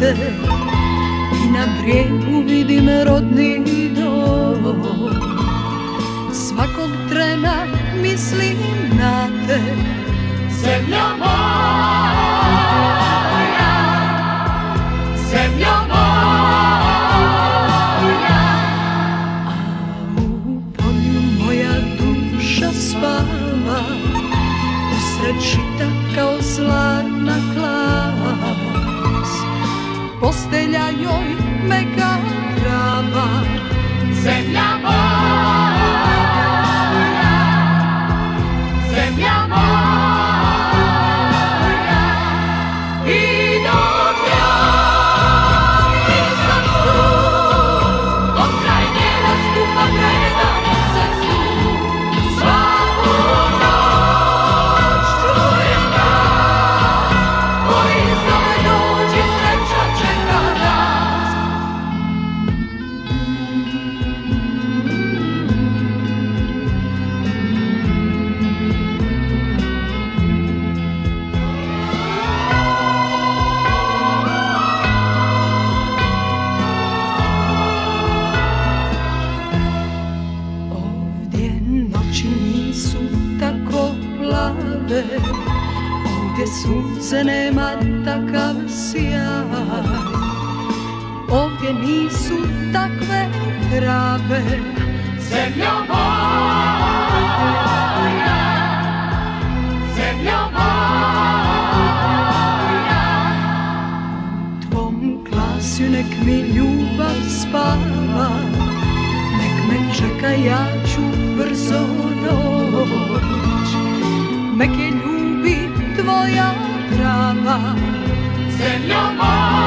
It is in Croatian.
te I na brijegu vidim rodni dom. Svakog trena mislim na te. Zemlja moja Zemlja moja. A u polju moja duša spava Usred žita kao zlatna klava Postelja joj meka rava Zemlja moja, plave Ovdje sunce nema takav sjaj. Ovdje nisu takve trave Zemlja moja, zemlja moja, Tvom glasju nek mi ljubav spava. Nek me čeka, ja ću brzo doć Nek je ljubi tvoja trava zemlja moja.